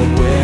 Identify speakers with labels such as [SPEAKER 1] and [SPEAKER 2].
[SPEAKER 1] what We.